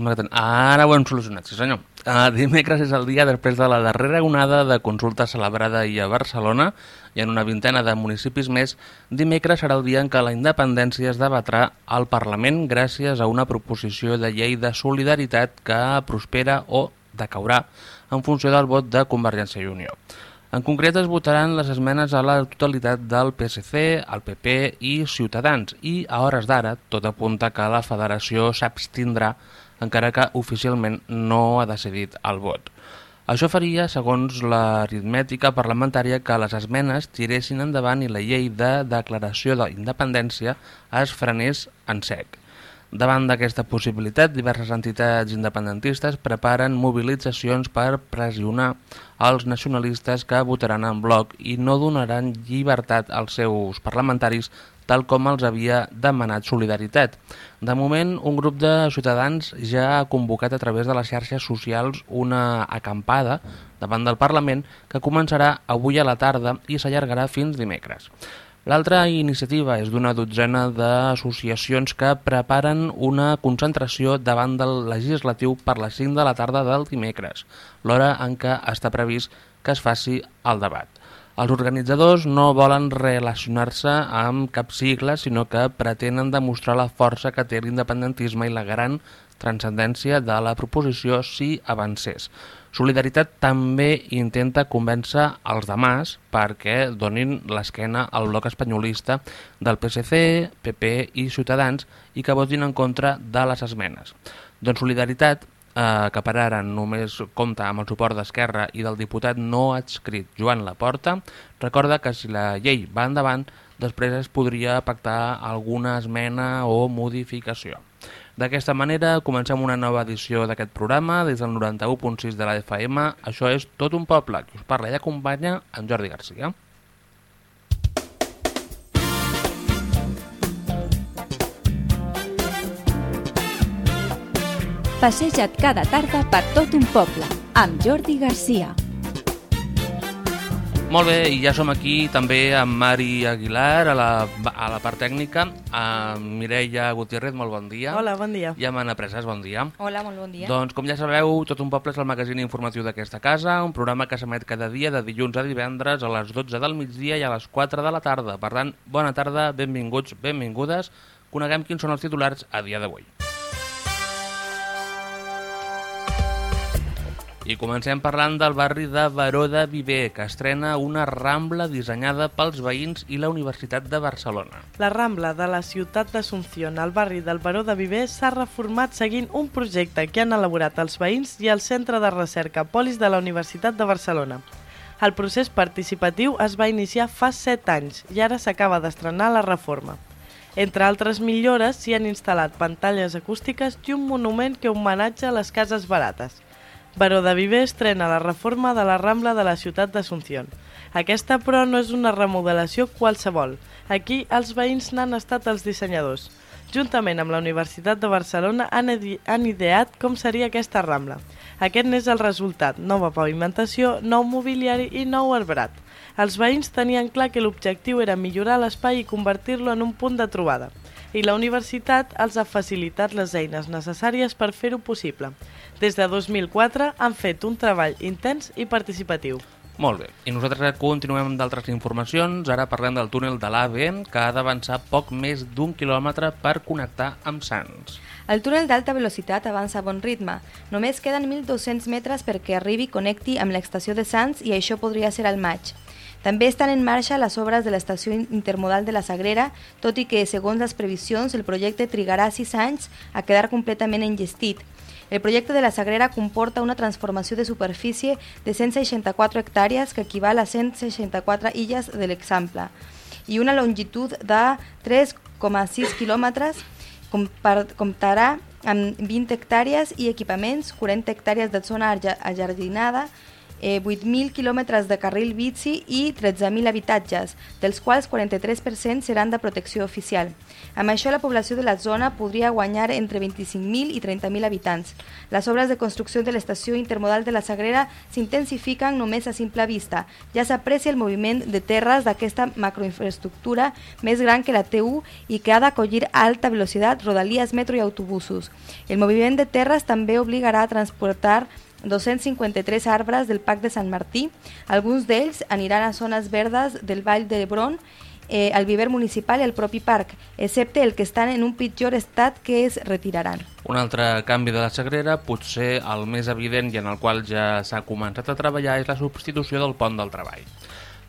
Sembla que ten... Ara ho hem solucionat, sí senyor. Uh, dimecres és el dia després de la darrera onada de consulta celebrada ahir a Barcelona i en una vintena de municipis més, dimecres serà el dia en què la independència es debatrà al Parlament gràcies a una proposició de llei de solidaritat que prospera o decaurà en funció del vot de Convergència i Unió. En concret es votaran les esmenes a la totalitat del PSC, el PP i Ciutadans i a hores d'ara tot apunta que la federació s'abstindrà encara que oficialment no ha decidit el vot. Això faria, segons l'aritmètica parlamentària, que les esmenes tiressin endavant i la llei de declaració d'independència es frenés en sec. Davant d'aquesta possibilitat, diverses entitats independentistes preparen mobilitzacions per pressionar els nacionalistes que votaran en bloc i no donaran llibertat als seus parlamentaris tal com els havia demanat Solidaritat. De moment, un grup de ciutadans ja ha convocat a través de les xarxes socials una acampada davant del Parlament que començarà avui a la tarda i s'allargarà fins dimecres. L'altra iniciativa és d'una dotzena d'associacions que preparen una concentració davant del legislatiu per les 5 de la tarda del dimecres, l'hora en què està previst que es faci el debat. Els organitzadors no volen relacionar-se amb cap sigle, sinó que pretenen demostrar la força que té l'independentisme i la gran transcendència de la proposició si avancés. Solidaritat també intenta convèncer els demás perquè donin l'esquena al bloc espanyolista del PSC, PP i Ciutadans i que votin en contra de les esmenes. Doncs Solidaritat eh, que per ara només compta amb el suport d'Esquerra i del diputat no adscrit Joan Laporta, recorda que si la llei va endavant, després es podria pactar alguna esmena o modificació. D'aquesta manera, comencem una nova edició d'aquest programa des del 91.6 de la FM. Això és Tot un poble, que us parla i acompanya en Jordi Garcia. Passeja't cada tarda per tot un poble, amb Jordi Garcia. Molt bé, i ja som aquí també amb Mari Aguilar a la, a la part tècnica, amb Mireia Gutiérrez, molt bon dia. Hola, bon dia. I amb Anna Preses, bon dia. Hola, molt bon dia. Doncs, com ja sabeu, Tot un poble és el magazín informatiu d'aquesta casa, un programa que s'emet cada dia de dilluns a divendres a les 12 del migdia i a les 4 de la tarda. Per tant, bona tarda, benvinguts, benvingudes. Coneguem quins són els titulars a dia d'avui. I comencem parlant del barri de Baró de Viver, que estrena una rambla dissenyada pels veïns i la Universitat de Barcelona. La Rambla de la ciutat d'Assumpción, al barri del Baró de Viver, s'ha reformat seguint un projecte que han elaborat els veïns i el Centre de Recerca Polis de la Universitat de Barcelona. El procés participatiu es va iniciar fa 7 anys i ara s'acaba d'estrenar la reforma. Entre altres millores, s'hi han instal·lat pantalles acústiques i un monument que homenatja les cases barates. Baró de Viver estrena la reforma de la Rambla de la ciutat d'Assumpción. Aquesta, però, no és una remodelació qualsevol. Aquí els veïns n'han estat els dissenyadors. Juntament amb la Universitat de Barcelona han, han ideat com seria aquesta Rambla. Aquest n'és el resultat, nova pavimentació, nou mobiliari i nou arbrat. Els veïns tenien clar que l'objectiu era millorar l'espai i convertir-lo en un punt de trobada i la universitat els ha facilitat les eines necessàries per fer-ho possible. Des de 2004 han fet un treball intens i participatiu. Molt bé, i nosaltres continuem amb d'altres informacions. Ara parlem del túnel de l'AVE, que ha d'avançar poc més d'un quilòmetre per connectar amb Sants. El túnel d'alta velocitat avança a bon ritme. Només queden 1.200 metres perquè arribi i connecti amb l'estació de Sants i això podria ser al maig. També estan en marxa les obres de l'estació intermodal de la Sagrera, tot i que, segons les previsions, el projecte trigarà 6 anys a quedar completament engestit. El projecte de la Sagrera comporta una transformació de superfície de 164 hectàrees que equival a 164 illes de l'example i una longitud de 3,6 quilòmetres comptarà amb 20 hectàrees i equipaments, 40 hectàrees de zona ajardinada eh, 8.000 quilòmetres de carril bici i 13.000 habitatges, dels quals 43% seran de protecció oficial. Amb això, la població de la zona podria guanyar entre 25.000 i 30.000 habitants. Les obres de construcció de l'estació intermodal de la Sagrera s'intensifiquen només a simple vista. Ja s'aprecia el moviment de terres d'aquesta macroinfraestructura més gran que la T1 i que ha d'acollir alta velocitat rodalies, metro i autobusos. El moviment de terres també obligarà a transportar 253 arbres del Parc de Sant Martí. Alguns d'ells aniran a zones verdes del Vall de l'Hebron, eh, al viver municipal i al propi parc, excepte el que estan en un pitjor estat que es retiraran. Un altre canvi de la Sagrera, potser el més evident i en el qual ja s'ha començat a treballar, és la substitució del pont del treball.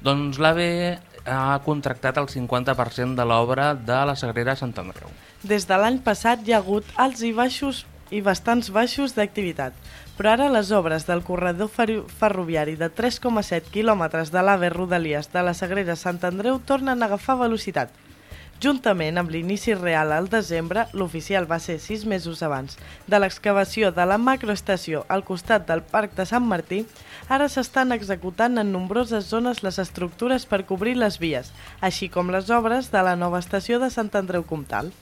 Doncs l'AVE ha contractat el 50% de l'obra de la Sagrera Sant Andreu. Des de l'any passat hi ha hagut alts i baixos i bastants baixos d'activitat, però ara les obres del corredor ferroviari de 3,7 quilòmetres de l'AVE Rodalies de la Sagrera Sant Andreu tornen a agafar velocitat. Juntament amb l'inici real al desembre, l'oficial va ser sis mesos abans, de l'excavació de la macroestació al costat del Parc de Sant Martí, ara s'estan executant en nombroses zones les estructures per cobrir les vies, així com les obres de la nova estació de Sant Andreu Comtal.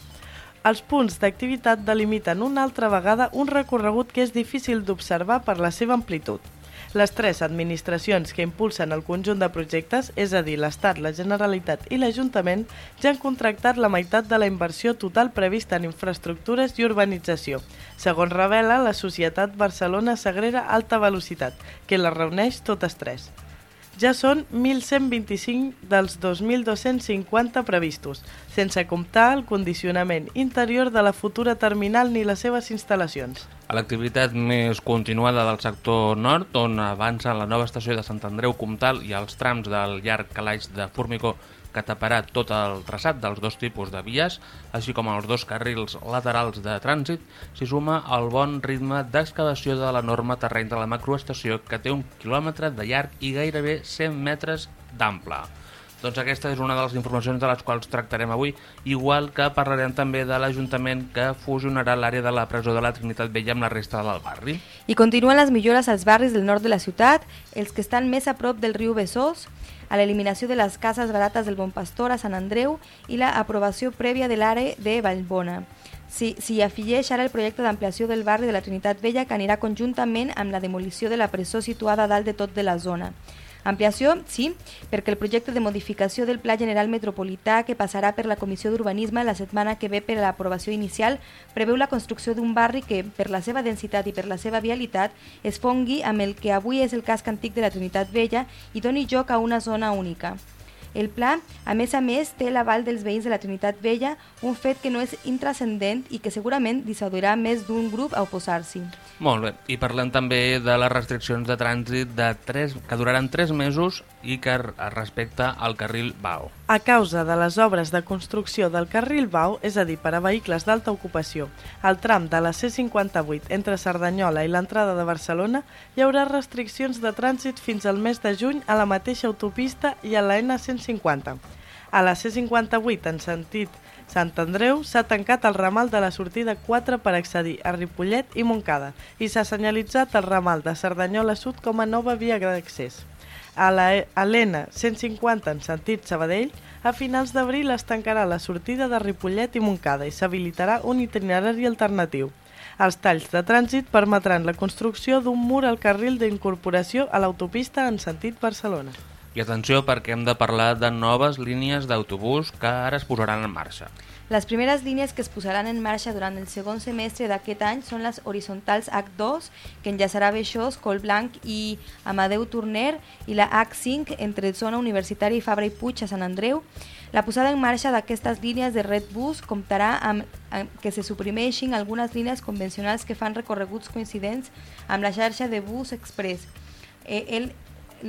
Els punts d'activitat delimiten una altra vegada un recorregut que és difícil d'observar per la seva amplitud. Les tres administracions que impulsen el conjunt de projectes, és a dir, l'Estat, la Generalitat i l'Ajuntament, ja han contractat la meitat de la inversió total prevista en infraestructures i urbanització, segons revela la Societat Barcelona Sagrera Alta Velocitat, que la reuneix totes tres ja són 1.125 dels 2.250 previstos, sense comptar el condicionament interior de la futura terminal ni les seves instal·lacions. A l'activitat més continuada del sector nord, on avança la nova estació de Sant Andreu Comtal i els trams del llarg calaix de formigó que taparà tot el traçat dels dos tipus de vies, així com els dos carrils laterals de trànsit, s'hi suma el bon ritme d'excavació de l'enorme terreny de la macroestació que té un quilòmetre de llarg i gairebé 100 metres d'ample. Doncs aquesta és una de les informacions de les quals tractarem avui, igual que parlarem també de l'Ajuntament que fusionarà l'àrea de la presó de la Trinitat Vella amb la resta del barri. I continuen les millores als barris del nord de la ciutat, els que estan més a prop del riu Besòs, a l'eliminació de les cases barates del Bon Pastor a Sant Andreu i la aprovació prèvia de l'àrea de Vallbona. S'hi si, afegeix ara el projecte d'ampliació del barri de la Trinitat Vella que anirà conjuntament amb la demolició de la presó situada dalt de tot de la zona. Ampliació, sí, perquè el projecte de modificació del Pla General Metropolità que passarà per la Comissió d'Urbanisme la setmana que ve per a l'aprovació inicial preveu la construcció d'un barri que, per la seva densitat i per la seva vialitat, es fongui amb el que avui és el casc antic de la Trinitat Vella i doni joc a una zona única. El pla, a més a més, té l'aval dels veïns de la Trinitat Vella, un fet que no és intrascendent i que segurament dissuadirà més d'un grup a oposar-s'hi. Molt bé, i parlem també de les restriccions de trànsit de 3, que duraran 3 mesos i que respecte al carril BAO. A causa de les obres de construcció del carril BAU, és a dir, per a vehicles d'alta ocupació, al tram de la C58 entre Cerdanyola i l'entrada de Barcelona, hi haurà restriccions de trànsit fins al mes de juny a la mateixa autopista i a la N150. A la C58, en sentit Sant Andreu, s'ha tancat el ramal de la sortida 4 per accedir a Ripollet i Montcada i s'ha senyalitzat el ramal de Cerdanyola Sud com a nova via d'accés. A l'ENA 150 en sentit Sabadell, a finals d'abril es tancarà la sortida de Ripollet i Montcada i s'habilitarà un itinerari alternatiu. Els talls de trànsit permetran la construcció d'un mur al carril d'incorporació a l'autopista en sentit Barcelona. I atenció perquè hem de parlar de noves línies d'autobús que ara es posaran en marxa. Les primeres línies que es posaran en marxa durant el segon semestre d'aquest any són les horitzontals H2, que enllaçarà Beixós, Colblanc i Amadeu Torner, i la H5 entre zona universitària i Fabra i Puig a Sant Andreu. La posada en marxa d'aquestes línies de Red Bus comptarà amb, amb que se suprimeixin algunes línies convencionals que fan recorreguts coincidents amb la xarxa de bus express. Eh, el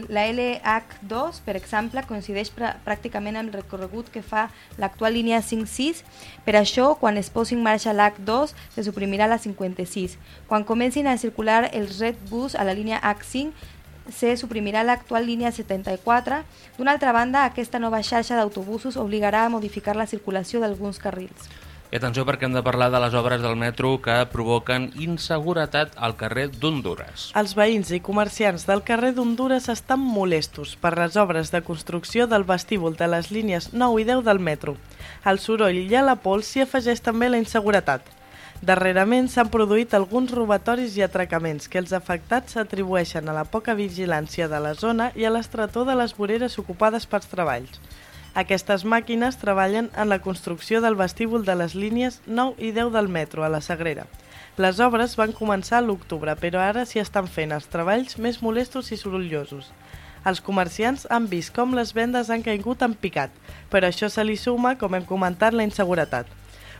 la LH2, per exemple, coincideix pr pràcticament amb el recorregut que fa l'actual línia 5-6. Per això, quan es posi en marxa l'H2, se suprimirà la 56. Quan comencin a circular els Red Bus a la línia H5, se suprimirà l'actual línia 74. D'una altra banda, aquesta nova xarxa d'autobusos obligarà a modificar la circulació d'alguns carrils. I atenció perquè hem de parlar de les obres del metro que provoquen inseguretat al carrer d'Honduras. Els veïns i comerciants del carrer d'Honduras estan molestos per les obres de construcció del vestíbul de les línies 9 i 10 del metro. Al soroll i a la pols s'hi afegeix també la inseguretat. Darrerament s'han produït alguns robatoris i atracaments que els afectats s'atribueixen a la poca vigilància de la zona i a l'estretor de les voreres ocupades pels treballs. Aquestes màquines treballen en la construcció del vestíbul de les línies 9 i 10 del metro a la Sagrera. Les obres van començar a l'octubre, però ara s'hi estan fent els treballs més molestos i sorollosos. Els comerciants han vist com les vendes han caigut en picat, però això se li suma, com hem comentat, la inseguretat.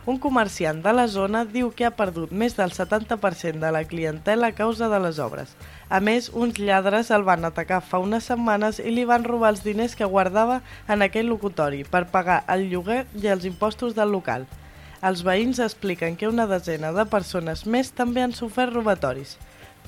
Un comerciant de la zona diu que ha perdut més del 70% de la clientela a causa de les obres. A més, uns lladres el van atacar fa unes setmanes i li van robar els diners que guardava en aquell locutori per pagar el lloguer i els impostos del local. Els veïns expliquen que una desena de persones més també han sofert robatoris.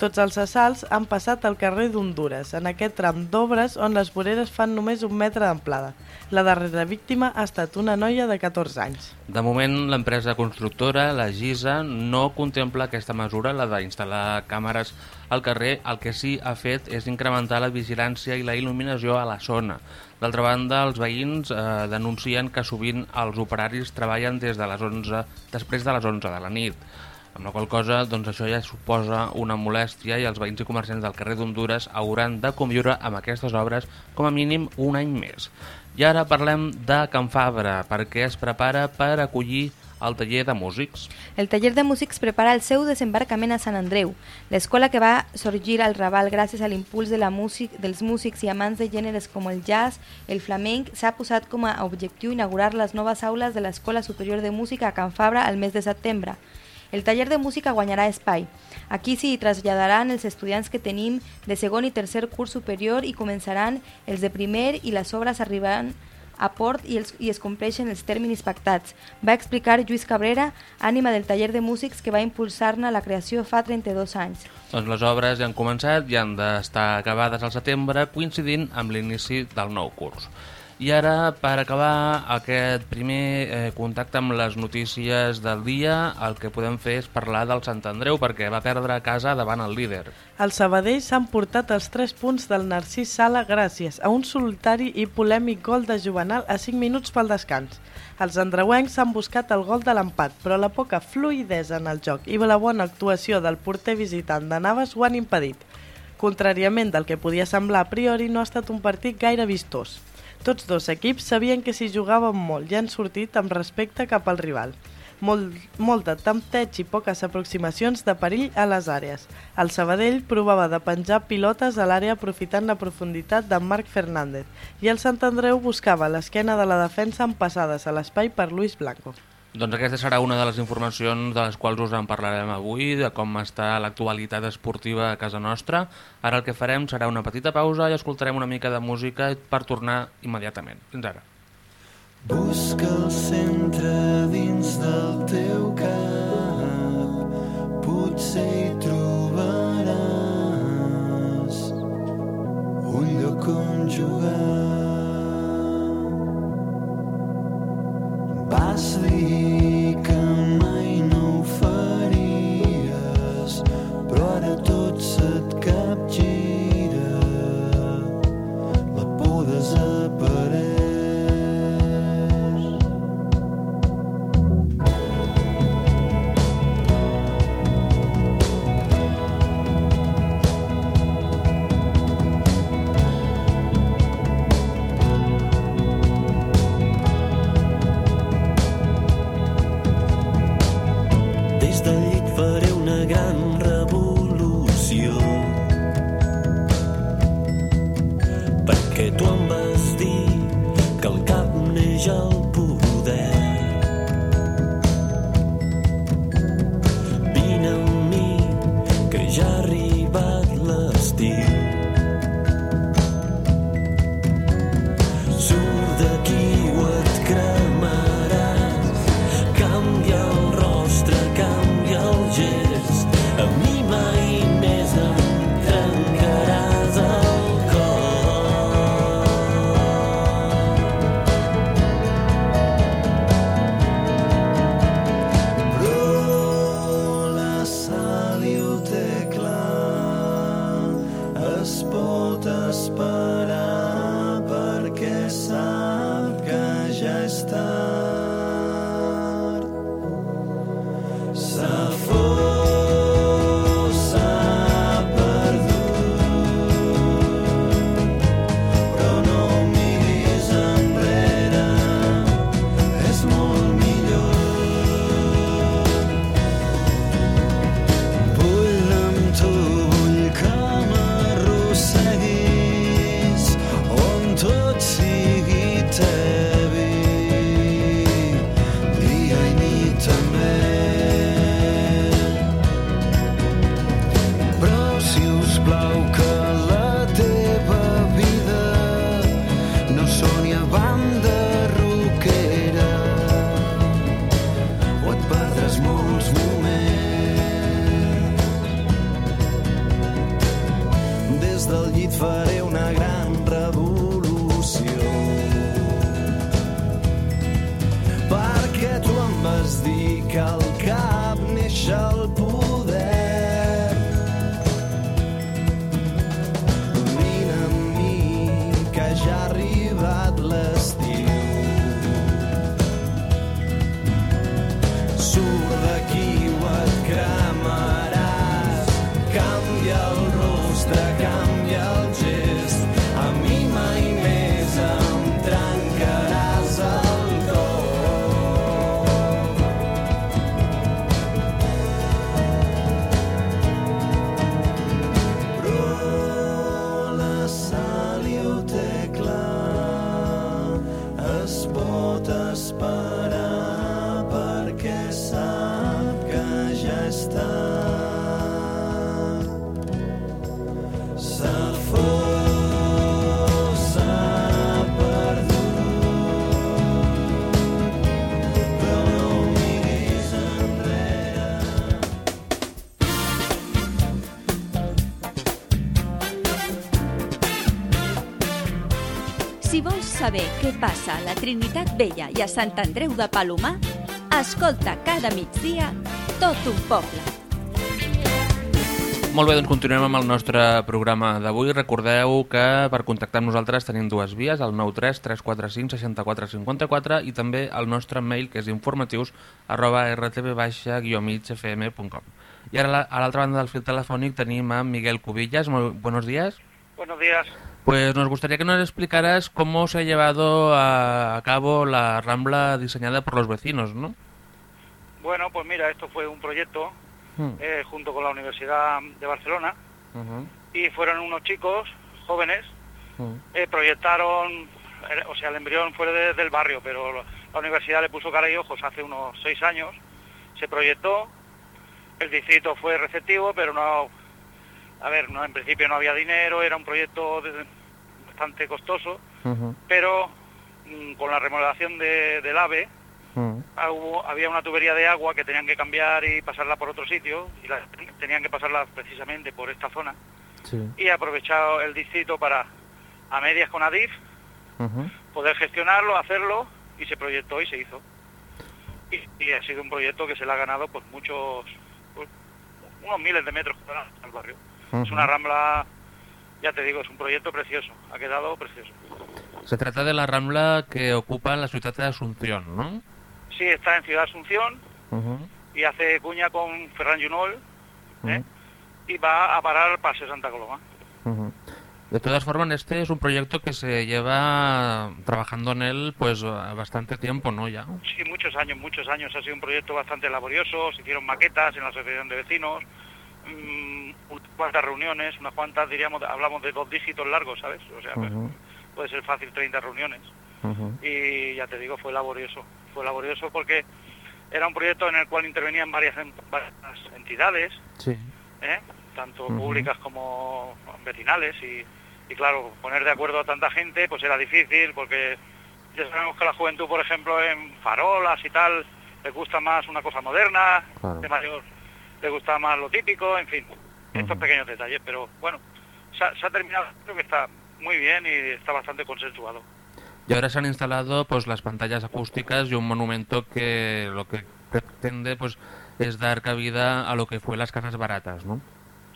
Tots els assalts han passat al carrer d'Honduras, en aquest tram d'obres on les voreres fan només un metre d'amplada. La darrera víctima ha estat una noia de 14 anys. De moment, l'empresa constructora, la GISA, no contempla aquesta mesura, la d'instal·lar càmeres al carrer. El que sí ha fet és incrementar la vigilància i la il·luminació a la zona. D'altra banda, els veïns eh, denuncien que sovint els operaris treballen des de les 11, després de les 11 de la nit amb la qual cosa doncs, això ja suposa una molèstia i els veïns i comerciants del carrer d'Honduras hauran de conviure amb aquestes obres com a mínim un any més. I ara parlem de Can Fabra, perquè es prepara per acollir el taller de músics. El taller de músics prepara el seu desembarcament a Sant Andreu, l'escola que va sorgir al Raval gràcies a l'impuls de la músic, dels músics i amants de gèneres com el jazz, el flamenc, s'ha posat com a objectiu inaugurar les noves aules de l'Escola Superior de Música a Can Fabra al mes de setembre. El taller de música guanyarà espai. Aquí s'hi traslladaran els estudiants que tenim de segon i tercer curs superior i començaran els de primer i les obres arribaran a port i, els, i es compleixen els terminis pactats. Va explicar Lluís Cabrera, ànima del taller de músics que va impulsar-ne la creació fa 32 anys. Doncs les obres ja han començat i han d'estar acabades al setembre, coincidint amb l'inici del nou curs. I ara, per acabar aquest primer eh, contacte amb les notícies del dia, el que podem fer és parlar del Sant Andreu, perquè va perdre casa davant el líder. El Sabadell s'han portat els 3 punts del Narcís Sala gràcies a un solitari i polèmic gol de Juvenal a 5 minuts pel descans. Els andreuencs han buscat el gol de l'empat, però la poca fluidesa en el joc i la bona actuació del porter visitant de Naves ho han impedit. Contràriament del que podia semblar a priori, no ha estat un partit gaire vistós. Tots dos equips sabien que s'hi jugaven molt i han sortit amb respecte cap al rival. Molt, molt de tempteig i poques aproximacions de perill a les àrees. El Sabadell provava de penjar pilotes a l'àrea aprofitant la profunditat de Marc Fernández i el Sant Andreu buscava l'esquena de la defensa amb passades a l'espai per Luis Blanco. Doncs aquesta serà una de les informacions de les quals us en parlarem avui, de com està l'actualitat esportiva a casa nostra. Ara el que farem serà una petita pausa i escoltarem una mica de música per tornar immediatament. Fins ara. Busca el centre dins del teu cap, potser hi trobaràs un lloc on jugar. Vas mai no ho però ara tot se't Si vols saber què passa a la Trinitat Vella i a Sant Andreu de Palomar, escolta cada migdia tot un poble. Molt bé, doncs continuem amb el nostre programa d'avui. Recordeu que per contactar amb nosaltres tenim dues vies, el 93 345 64 54 i també el nostre mail, que és informatius arroba rtb-migfm.com. I ara a l'altra banda del fil telefònic tenim a Miguel Cubillas. Muy buenos días. Buenos días. Pues nos gustaría que nos explicaras cómo se ha llevado a cabo la rambla diseñada por los vecinos, ¿no? Bueno, pues mira, esto fue un proyecto Mm. eh, junto con la Universidad de Barcelona y fueron unos chicos jóvenes, ujú, eh, proyectaron, eh, o sea, el embrión fue de- del barrio, pero la universidad le puso cara y ojos hace unos seis años, se proyectó, el distrito fue receptivo, pero no, a ver, no, en principio no había dinero, era un proyecto de- bastante costoso, pero mm, con la remodelación de- del AVE. Ah, hubo- había una tubería de agua que tenían que cambiar y pasarla por otro sitio y la- tenían que pasarla precisamente por esta zona. Sí. y aprovechado el distrito para a medias con Adif poder gestionarlo, hacerlo y se proyectó y se hizo. Y, y ha sido un proyecto que se le ha ganado pues muchos pues, unos miles de metros cuadrados al barrio es una rambla ya te digo es un proyecto precioso ha quedado precioso Se trata de la rambla que ocupa la ciudad de Asunción, ¿no? sí está en Ciudad Asunción y hace cuña con Ferran Junol ¿eh? y va a parar al Paseo Santa Coloma. De todas formas, este es un proyecto que se lleva trabajando en él pues bastante tiempo, ¿no? Ya. Sí, muchos años, muchos años. Ha sido un proyecto bastante laborioso. Se hicieron maquetas en la asociación de vecinos, mm, unas cuantas reuniones, unas cuantas, diríamos, hablamos de dos dígitos largos, ¿sabes? O sea, pues, Ujú, puede ser fácil 30 reuniones. Y ya te digo, fue laborioso. Fue laborioso porque era un proyecto en el cual intervenían varias, varias entidades, Sí. ¿eh? tanto públicas como vecinales y, y claro, poner de acuerdo a tanta gente pues era difícil porque ya sabemos que la juventud, por ejemplo, en farolas y tal, le gusta más una cosa moderna, Claro. de mayor le gusta más lo típico, en fin, estos Ujú. pequeños detalles, pero bueno, se ha, se ha terminado, creo que está muy bien y está bastante consensuado. Y ahora se han instalado pues las pantallas acústicas y un monumento que lo que pretende pues es dar cabida a lo que fue las casas baratas, ¿no?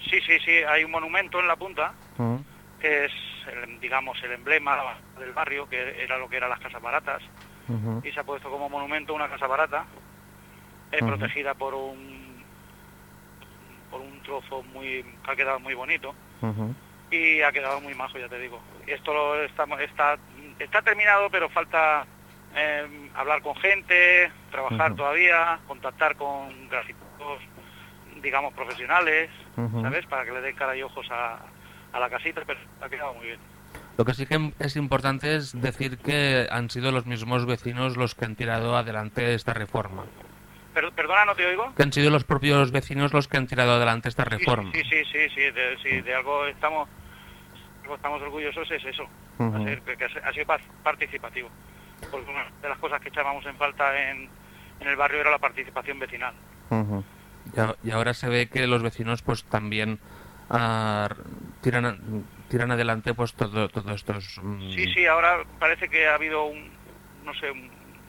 Sí, sí, sí, hay un monumento en la punta Ujú, que es, el, digamos, el emblema del barrio, que era lo que eran las casas baratas, ujú, y se ha puesto como monumento una casa barata, eh, protegida por un por un trozo muy que ha quedado muy bonito y ha quedado muy majo, ya te digo. Esto lo estamos, está está terminado, pero falta eh, hablar con gente, trabajar todavía, contactar con gráficos, digamos, profesionales. ¿sabes? Para que le den cara y ojos a, a la casita, pero ha quedado muy bien. Lo que sí que es importante es decir que han sido los mismos vecinos los que han tirado adelante esta reforma. Per- perdona, no te oigo. Que han sido los propios vecinos los que han tirado adelante esta reforma. Sí, sí, sí, sí, de, sí, de algo estamos, estamos orgullosos es eso, ha sido- que ha sido par- participativo. Porque una de las cosas que echábamos en falta en, en el barrio era la participación vecinal. Ujú. Y a- Y ahora se ve que los vecinos pues también ah, tiran, tiran adelante pues todo, todos estos... mm, Sí, sí, ahora parece que ha habido un, no sé, un,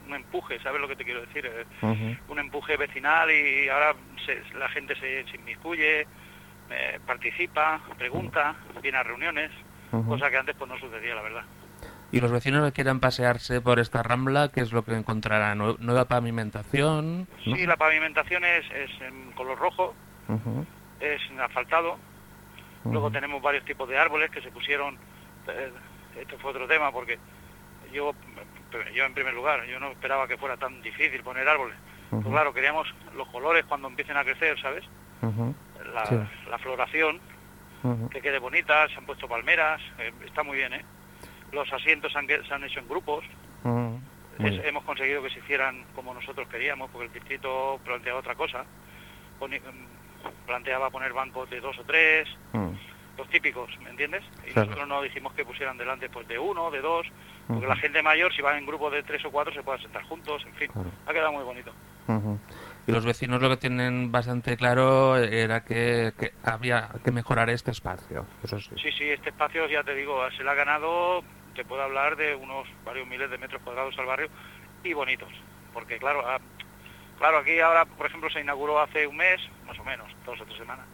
un empuje, ¿sabes lo que te quiero decir? Un empuje vecinal y ahora se- la gente se, se inmiscuye, eh, participa, pregunta, viene a reuniones, ujú. cosa que antes pues no sucedía, la verdad. Y los vecinos que quieran pasearse por esta rambla, ¿qué es lo que encontrarán? Nue- Nueva pavimentación. ¿no? Sí, la pavimentación es, es en color rojo, es en asfaltado, luego tenemos varios tipos de árboles que se pusieron, eh, esto fue otro tema porque yo, yo en primer lugar, yo no esperaba que fuera tan difícil poner árboles. Pues ujú, claro, queríamos los colores cuando empiecen a crecer, ¿sabes? La, Sí. la floración, que quede bonita, se han puesto palmeras, eh, está muy bien, ¿eh? Los asientos han, que- se han hecho en grupos, es- hemos conseguido que se hicieran como nosotros queríamos, porque el distrito planteaba otra cosa, Poni- mm, planteaba poner bancos de dos o tres, los típicos, ¿me entiendes? Y Claro. nosotros no dijimos que pusieran delante pues de uno, de dos, porque la gente mayor, si va en grupos de tres o cuatro, se puedan sentar juntos, en fin, Claro. ha quedado muy bonito. Y los vecinos lo que tienen bastante claro era que, que había que mejorar este espacio. Eso sí. Sí, sí, este espacio, ya te digo, se le ha ganado, te puedo hablar de unos varios miles de metros cuadrados al barrio y bonitos. Porque claro, ah, claro, aquí ahora, por ejemplo, se inauguró hace un mes, más o menos, dos o tres semanas.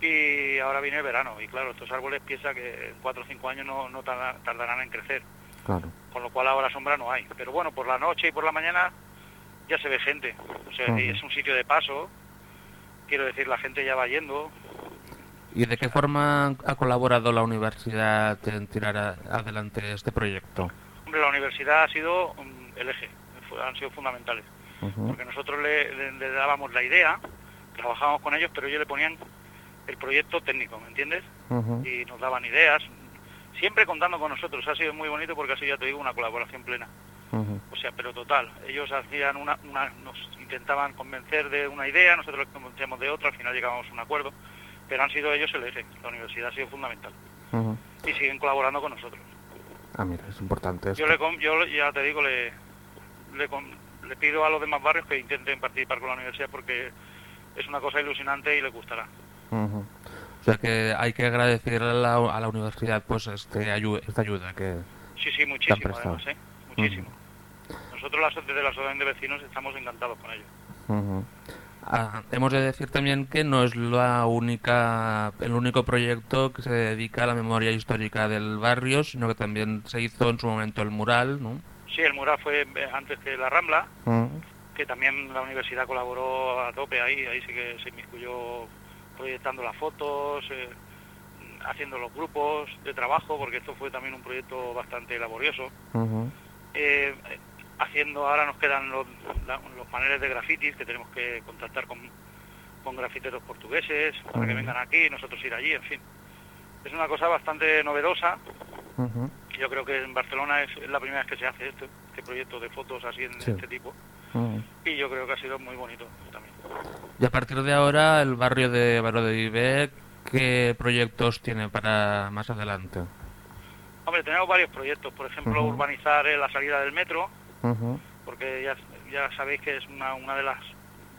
Y ahora viene el verano y claro, estos árboles piensa que en cuatro o cinco años no, no tarda- tardarán en crecer. Claro. Con lo cual ahora sombra no hay. Pero bueno, por la noche y por la mañana ya se ve gente. O sea, Ujú. es un sitio de paso. Quiero decir, la gente ya va yendo. ¿Y de qué forma ha colaborado la universidad en tirar a- adelante este proyecto? Hombre, la universidad ha sido mm, el eje, han sido fundamentales. Porque nosotros le, le- le dábamos la idea, trabajábamos con ellos, pero ellos le ponían el proyecto técnico, ¿me entiendes? Y nos daban ideas, siempre contando con nosotros. Ha sido muy bonito porque así ya te digo una colaboración plena. O sea, pero total. Ellos hacían una, una- nos intentaban convencer de una idea, nosotros les convencíamos de otra, al final llegábamos a un acuerdo, pero han sido ellos el eje. La universidad ha sido fundamental y siguen colaborando con nosotros. Ah, mira, es importante esto. Yo, le, yo ya te digo, le, le, pido a los demás barrios que intenten participar con la universidad porque es una cosa ilusionante y les gustará. O sea que hay que agradecer a la, a la universidad pues este ayu- esta ayuda que... Sí, sí, muchísimo además, ¿eh? Muchísimo. Nosotros la, desde la Asociación de Vecinos estamos encantados con ello. Ujú. Ah, hemos de decir también que no es la única, el único proyecto que se dedica a la memoria histórica del barrio, sino que también se hizo en su momento el mural, ¿no? Sí, el mural fue eh, antes que la Rambla, que también la universidad colaboró a tope ahí, ahí sí que se inmiscuyó proyectando las fotos, eh, haciendo los grupos de trabajo, porque esto fue también un proyecto bastante laborioso. Eh, haciendo, ahora nos quedan los, los paneles de grafitis, que tenemos que contactar con, con grafiteros portugueses para que vengan aquí, nosotros ir allí, en fin. Es una cosa bastante novedosa. Yo creo que en Barcelona es, la primera vez que se hace esto, este proyecto de fotos así en Sí. este tipo. Y yo creo que ha sido muy bonito también. Y a partir de ahora, el barrio de Baró de Viver, ¿qué proyectos tiene para más adelante? Hombre, tenemos varios proyectos, por ejemplo, urbanizar eh, la salida del metro, porque ya, ya sabéis que es una, una de las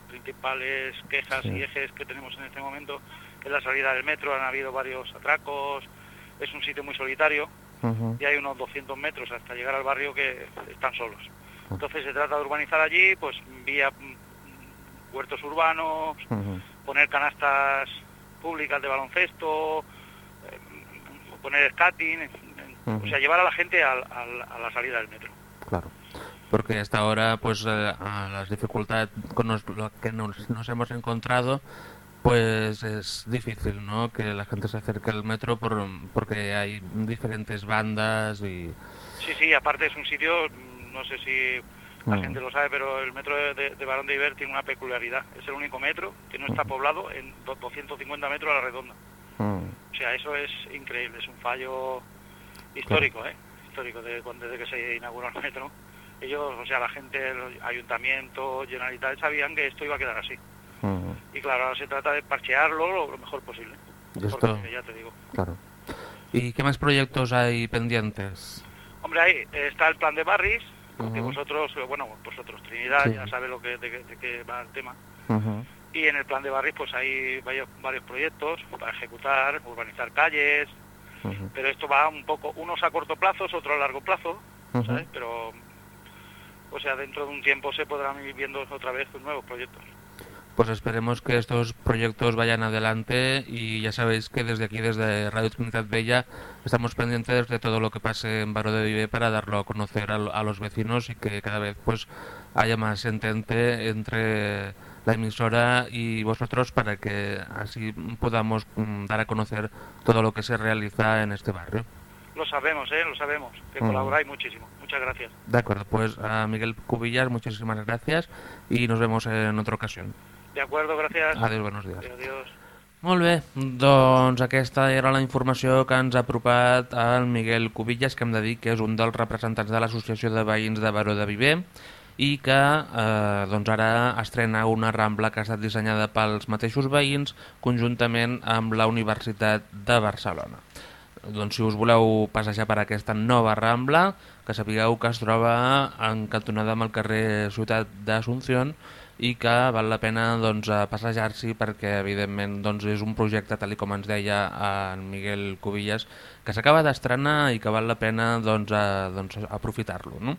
principales quejas Sí. y ejes que tenemos en este momento, es la salida del metro, han habido varios atracos, es un sitio muy solitario y hay unos 200 metros hasta llegar al barrio que están solos. Entonces se trata de urbanizar allí, pues vía huertos urbanos, poner canastas públicas de baloncesto, eh, poner skating, Ujú. o sea, llevar a la gente al- al- a la salida del metro. Claro. Porque hasta ahora, pues, eh, a las dificultades con nos- lo que nos, nos hemos encontrado, pues es difícil, ¿no? Que la gente se acerque al metro por, porque hay diferentes bandas y... Sí, sí, aparte es un sitio, no sé si la Mm. gente lo sabe, pero el metro de, de- de Barón de Iber tiene una peculiaridad. Es el único metro que no está poblado en do- 250 metros a la redonda. Mm, O sea, eso es increíble, es un fallo histórico, ¿eh? Histórico, de, cuando- desde que se inauguró el metro. Ellos, o sea, la gente, el ayuntamiento, Generalitat, sabían que esto iba a quedar así. mm. Y claro, ahora se trata de parchearlo lo, lo mejor posible. Y esto- Porque ya te digo. Claro. ¿Y qué más proyectos hay pendientes? Hombre, ahí está el plan de Barris, que Ujú. vosotros, eh, bueno, vosotros, Trinidad, Sí. ya sabe lo que, de, qué- de qué va el tema. Y en el plan de barrios pues hay varios, varios proyectos para ejecutar, urbanizar calles, pero esto va un poco, unos a corto plazo, otros a largo plazo. ¿sabes? Pero, o sea, dentro de un tiempo se podrán ir viendo otra vez los nuevos proyectos. Pues esperemos que estos proyectos vayan adelante y ya sabéis que desde aquí, desde Radio Trinidad Bella, estamos pendientes de todo lo que pase en Baró de Vive para darlo a conocer a, a los vecinos y que cada vez pues haya más entente entre la emisora y vosotros para que así podamos mm, dar a conocer todo lo que se realiza en este barrio. Lo sabemos, ¿eh? Lo sabemos, que Mm. colaboráis muchísimo. Muchas gracias. De acuerdo, pues a Miguel Cubillas muchísimas gracias y nos vemos en otra ocasión. De acuerdo, gracias. Adiós, buenos días. Adiós. Molt bé, doncs aquesta era la informació que ens ha apropat el Miguel Cubillas, que hem de dir que és un dels representants de l'Associació de Veïns de Baró de Viver i que eh, doncs ara estrena una rambla que ha estat dissenyada pels mateixos veïns conjuntament amb la Universitat de Barcelona. Doncs si us voleu passejar per aquesta nova rambla, que sapigueu que es troba encantonada amb el carrer Ciutat d'Assumpción i que val la pena doncs, eh, passejar-s'hi perquè evidentment doncs, és un projecte, tal com ens deia en Miguel Cubillas, que s'acaba d'estrenar i que val la pena doncs, eh, doncs, aprofitar-lo. No?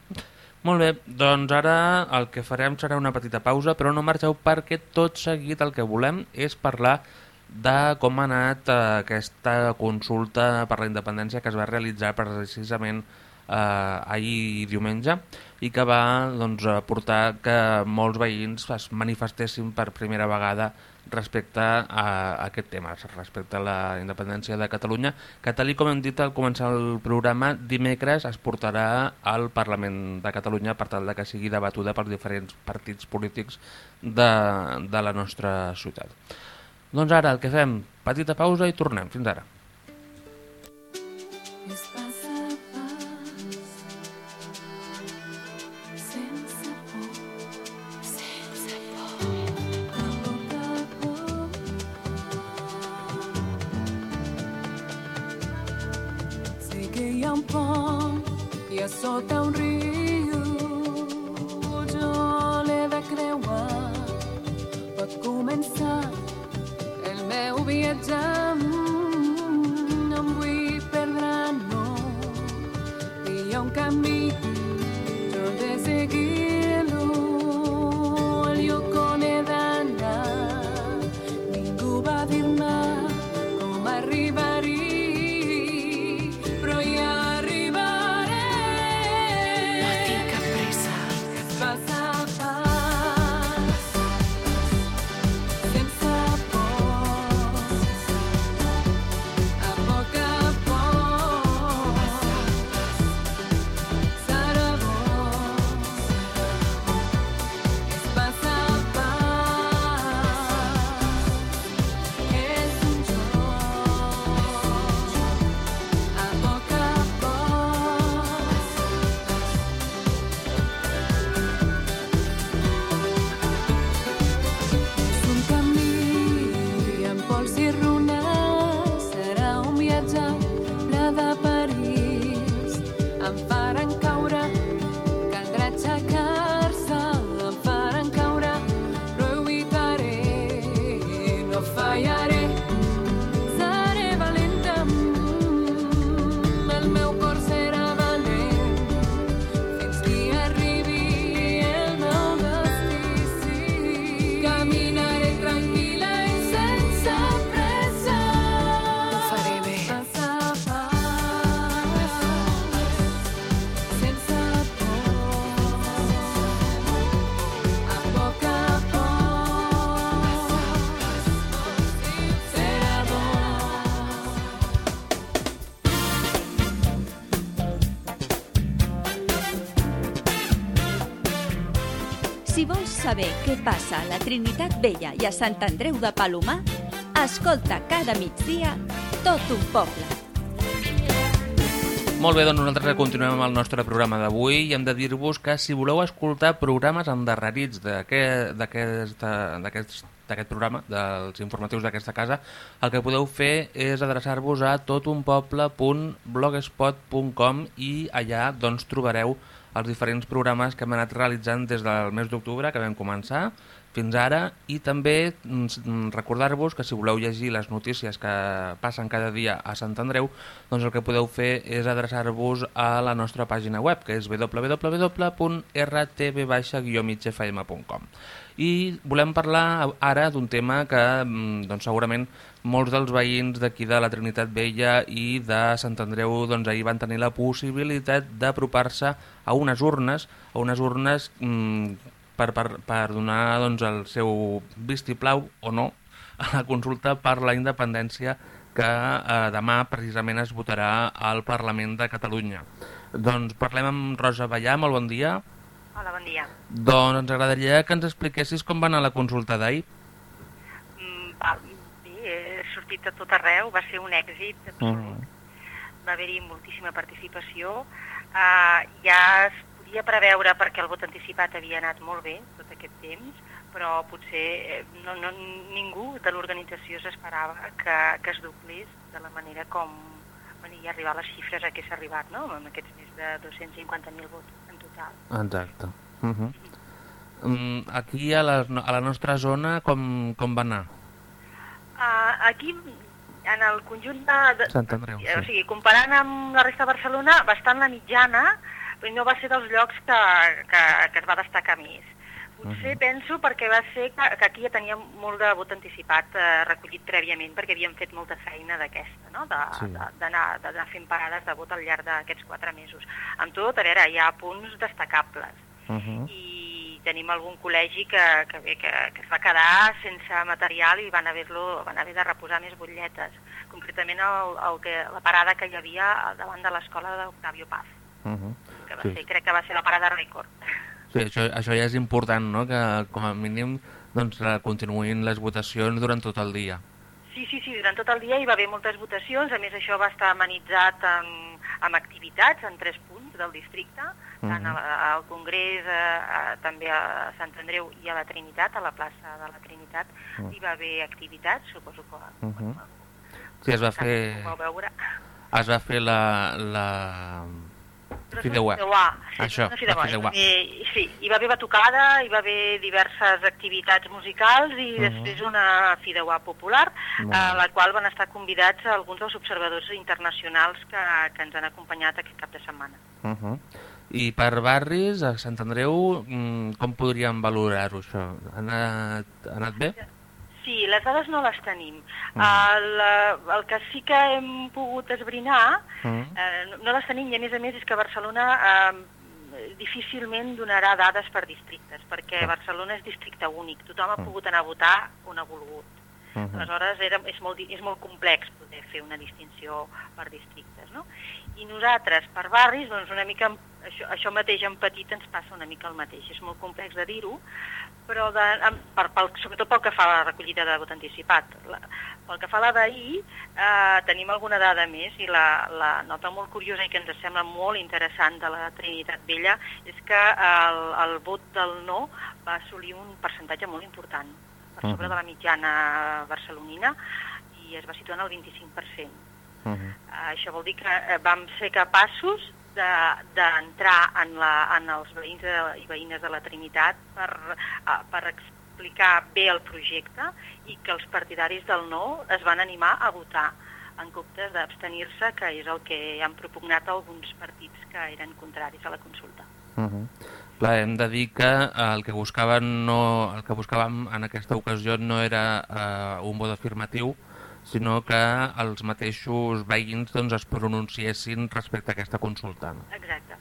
Molt bé, doncs ara el que farem serà una petita pausa, però no marxeu perquè tot seguit el que volem és parlar de com ha anat eh, aquesta consulta per la independència que es va realitzar precisament eh, ahir diumenge i que va doncs, portar que molts veïns es manifestessin per primera vegada respecte a aquest tema, respecte a la independència de Catalunya, que tal com hem dit al començar el programa, dimecres es portarà al Parlament de Catalunya per tal que sigui debatuda per diferents partits polítics de, de la nostra ciutat. Doncs ara el que fem, petita pausa i tornem. Fins ara. Sota oh, un riu què passa a la Trinitat Vella i a Sant Andreu de Palomar, escolta cada migdia tot un poble. Molt bé, doncs nosaltres continuem amb el nostre programa d'avui i hem de dir-vos que si voleu escoltar programes endarrerits d'aquest programa, dels informatius d'aquesta casa, el que podeu fer és adreçar-vos a totunpoble.blogspot.com i allà doncs trobareu els diferents programes que hem anat realitzant des del mes d'octubre, que vam començar, fins ara. I també mm, mm, recordar-vos que si voleu llegir les notícies que passen cada dia a Sant Andreu, doncs el que podeu fer és adreçar-vos a la nostra pàgina web, que és www.rtv-migfm.com i volem parlar ara d'un tema que mm, doncs, segurament molts dels veïns d'aquí de la Trinitat Vella i de Sant Andreu doncs, ahir van tenir la possibilitat d'apropar-se a unes urnes, a unes urnes mm, per, per, per donar doncs, el seu vistiplau o no a la consulta per la independència que eh, demà precisament es votarà al Parlament de Catalunya. Doncs parlem amb Rosa Ballà, molt bon dia. Hola, bon dia. Doncs ens agradaria que ens expliquessis com va anar la consulta d'ahir. Mm, va, bé, he sortit a tot arreu, va ser un èxit absolut. Va haver-hi moltíssima participació. Uh, ja es podia preveure perquè el vot anticipat havia anat molt bé tot aquest temps, però potser eh, no, no, ningú de l'organització s'esperava que, que es doblés de la manera com bueno, arribar a les xifres a què s'ha arribat, no? amb aquests més de 250.000 vots Exacte. Uh -huh. mm, aquí a la, a la nostra zona com, com va anar? Uh, aquí, en el conjunt de... de Sant Andreu, O sí. sigui, comparant amb la resta de Barcelona, bastant la mitjana, però no va ser dels llocs que, que, que es va destacar més. Potser penso perquè va ser que, que aquí ja teníem molt de vot anticipat eh, recollit prèviament, perquè havíem fet molta feina d'aquesta, no? Sí. D'anar de, d'anar fent parades de vot al llarg d'aquests quatre mesos. Amb tot, a veure, hi ha punts destacables Uh -huh. i tenim algun col·legi que, que, que, que es va quedar sense material i van haver-lo van haver de reposar més butlletes. Concretament el, el que, la parada que hi havia davant de l'escola d'Octavio Paz, Uh -huh. que va Sí. ser, crec que va ser la parada rècord. Sí, això, això ja és important, no? que com a mínim doncs, eh, continuïn les votacions durant tot el dia. Sí, sí, sí, durant tot el dia hi va haver moltes votacions, a més això va estar amenitzat amb, amb activitats en tres punts del districte, tant Mhm. a, al Congrés, a, a, també a Sant Andreu i a la Trinitat, a la plaça de la Trinitat, Mhm. hi va haver activitats, suposo que... Mhm. bueno, Sí, es va fer, es va fer la, la fideuà. fideuà, Això, una fideuà. fideuà. I, sí, hi va haver batucada, hi va haver diverses activitats musicals i Mhm. després una fideuà popular, Molt a bé. la qual van estar convidats alguns dels observadors internacionals que, que ens han acompanyat aquest cap de setmana. Uh -huh. I per barris, a Sant Andreu, mm, com podríem valorar-ho, això? Ha anat, ha anat bé? Sí, les dades no les tenim. Mhm. El, eh, el que sí que hem pogut esbrinar, Mhm. eh, no- les tenim i a més a més és que Barcelona eh, difícilment donarà dades per districtes, perquè Ah. Barcelona és districte únic, tothom ha Mm. pogut anar a votar on ha volgut. Uh -huh. Aleshores era, és, molt, és molt complex poder fer una distinció per districtes. No? I nosaltres, per barris, doncs una mica, això, això mateix en petit ens passa una mica el mateix. És molt complex de dir-ho, però de, per, pel, sobretot pel que fa a la recollida de vot anticipat. La, pel que fa a la d'ahir, eh, tenim alguna dada més i la, la nota molt curiosa i que ens sembla molt interessant de la Trinitat Vella és que el, el vot del no va assolir un percentatge molt important per sobre Mhm. de la mitjana barcelonina i es va situar en el 25%. Uh -huh. Uh, això vol dir que eh, vam ser capaços d'entrar de, en, la, en els veïns de, i veïnes de la Trinitat per, uh, per explicar bé el projecte i que els partidaris del no es van animar a votar en comptes d'abstenir-se, que és el que han propugnat alguns partits que eren contraris a la consulta. Uh -huh. Clar, hem de dir que eh, el que buscaven no, el que buscàvem en aquesta ocasió no era eh, un vot afirmatiu, sinó que els mateixos veïns doncs, es pronunciessin respecte a aquesta consulta. Exacte.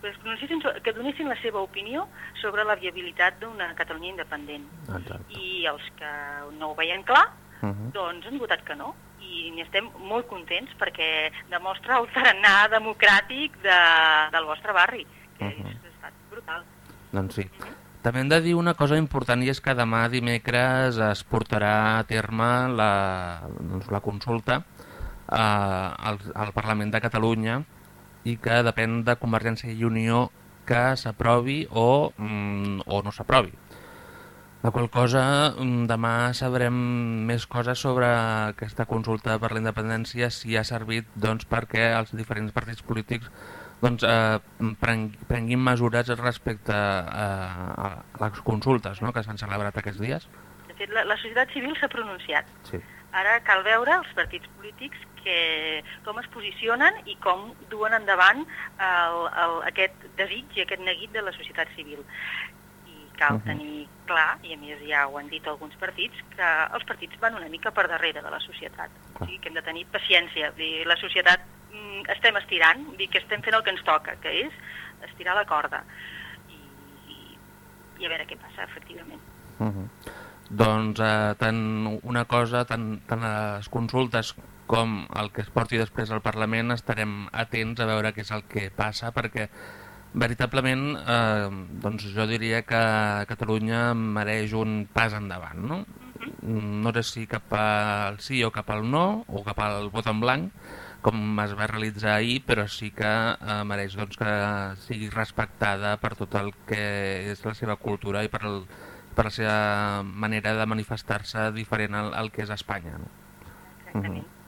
Que que donessin la seva opinió sobre la viabilitat d'una Catalunya independent. Exacte. I els que no ho veien clar, Uh -huh. doncs han votat que no. I n'estem molt contents perquè demostra el tarannà democràtic de, del vostre barri, que Mhm. és, ha estat brutal. Doncs sí. També hem de dir una cosa important i és que demà dimecres es portarà a terme la, doncs, la consulta eh, al, al Parlament de Catalunya i que depèn de Convergència i Unió que s'aprovi o, mm, o no s'aprovi. La qual cosa, mm, demà sabrem més coses sobre aquesta consulta per la independència si ha servit doncs, perquè els diferents partits polítics doncs, eh, pren, prenguin mesures respecte a, a, a les consultes no?, que s'han celebrat aquests dies. De fet, la, la societat civil s'ha pronunciat. Sí. Ara cal veure els partits polítics que, com es posicionen i com duen endavant el, el, aquest desig i aquest neguit de la societat civil. I cal Mhm. tenir clar, i a més ja ho han dit alguns partits, que els partits van una mica per darrere de la societat. O sigui que hem de tenir paciència. La societat estem estirant, dir que estem fent el que ens toca, que és estirar la corda. I, i, i a veure què passa, efectivament. Uh -huh. Doncs eh, tant una cosa, tant, tant les consultes com el que es porti després al Parlament estarem atents a veure què és el que passa perquè veritablement eh, doncs jo diria que Catalunya mereix un pas endavant, no? No sé si cap al sí o cap al no o cap al vot en blanc com es va realitzar ahir, però sí que eh, mereix doncs, que sigui respectada per tot el que és la seva cultura i per, el, per la seva manera de manifestar-se diferent al, al que és Espanya. No? Exactament.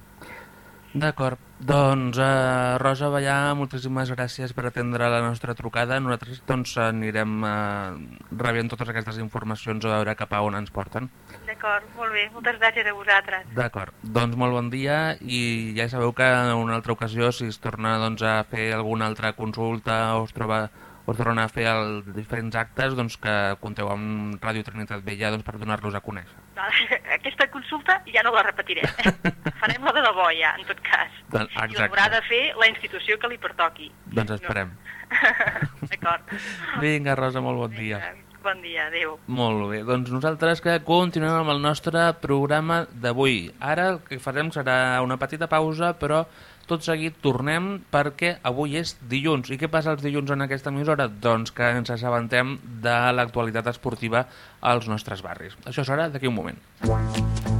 D'acord, doncs eh, Rosa Ballà, moltíssimes gràcies per atendre la nostra trucada. Nosaltres doncs, anirem eh, rebent totes aquestes informacions a veure cap a on ens porten. D'acord, molt bé. Moltes gràcies a vosaltres. D'acord, doncs molt bon dia i ja sabeu que en una altra ocasió si es torna doncs, a fer alguna altra consulta o es troba es tornen a fer el, diferents actes doncs, que compteu amb Ràdio Trinitat Vella doncs, per donar-los a conèixer. Aquesta consulta ja no la repetiré. Farem la de debò ja, en tot cas. Doncs, I exacte. l'haurà de fer la institució que li pertoqui. Doncs esperem. D'acord. Vinga, Rosa, molt bon dia. Bon dia, adeu. Molt bé, doncs nosaltres que continuem amb el nostre programa d'avui. Ara el que farem serà una petita pausa, però tot seguit tornem perquè avui és dilluns. I què passa els dilluns en aquesta emissora? Doncs que ens assabentem de l'actualitat esportiva als nostres barris. Això serà d'aquí un moment.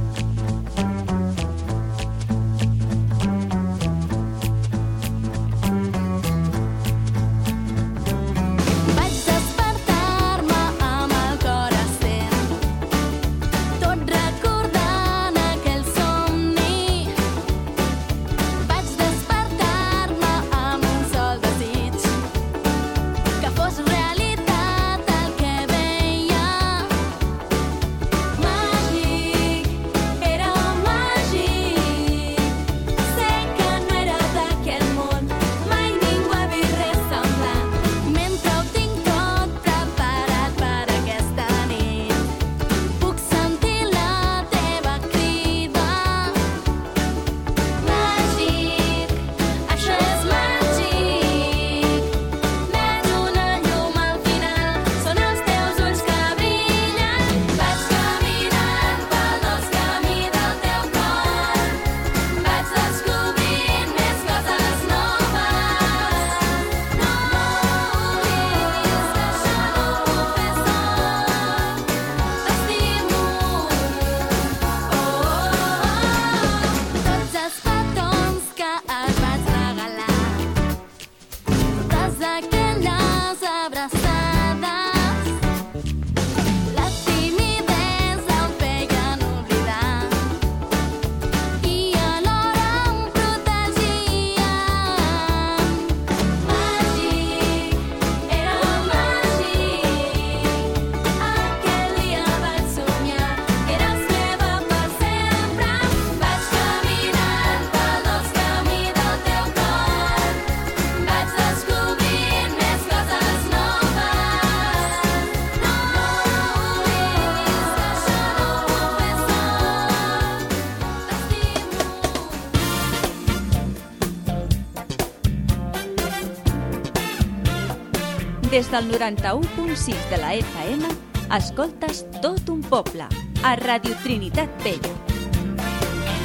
Des del 91.6 de la FM, escoltes tot un poble, a Radio Trinitat Vella.